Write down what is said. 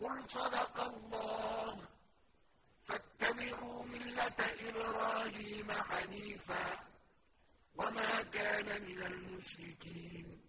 قُلْ صَدَقَ اللَّهُ ۗ. فَاتَّبِعُوا مِلَّةَ إِبْرَاهِيمَ حَنِيفًا ۖ وَمَا كَانَ مِنَ الْمُشْرِكِينَ.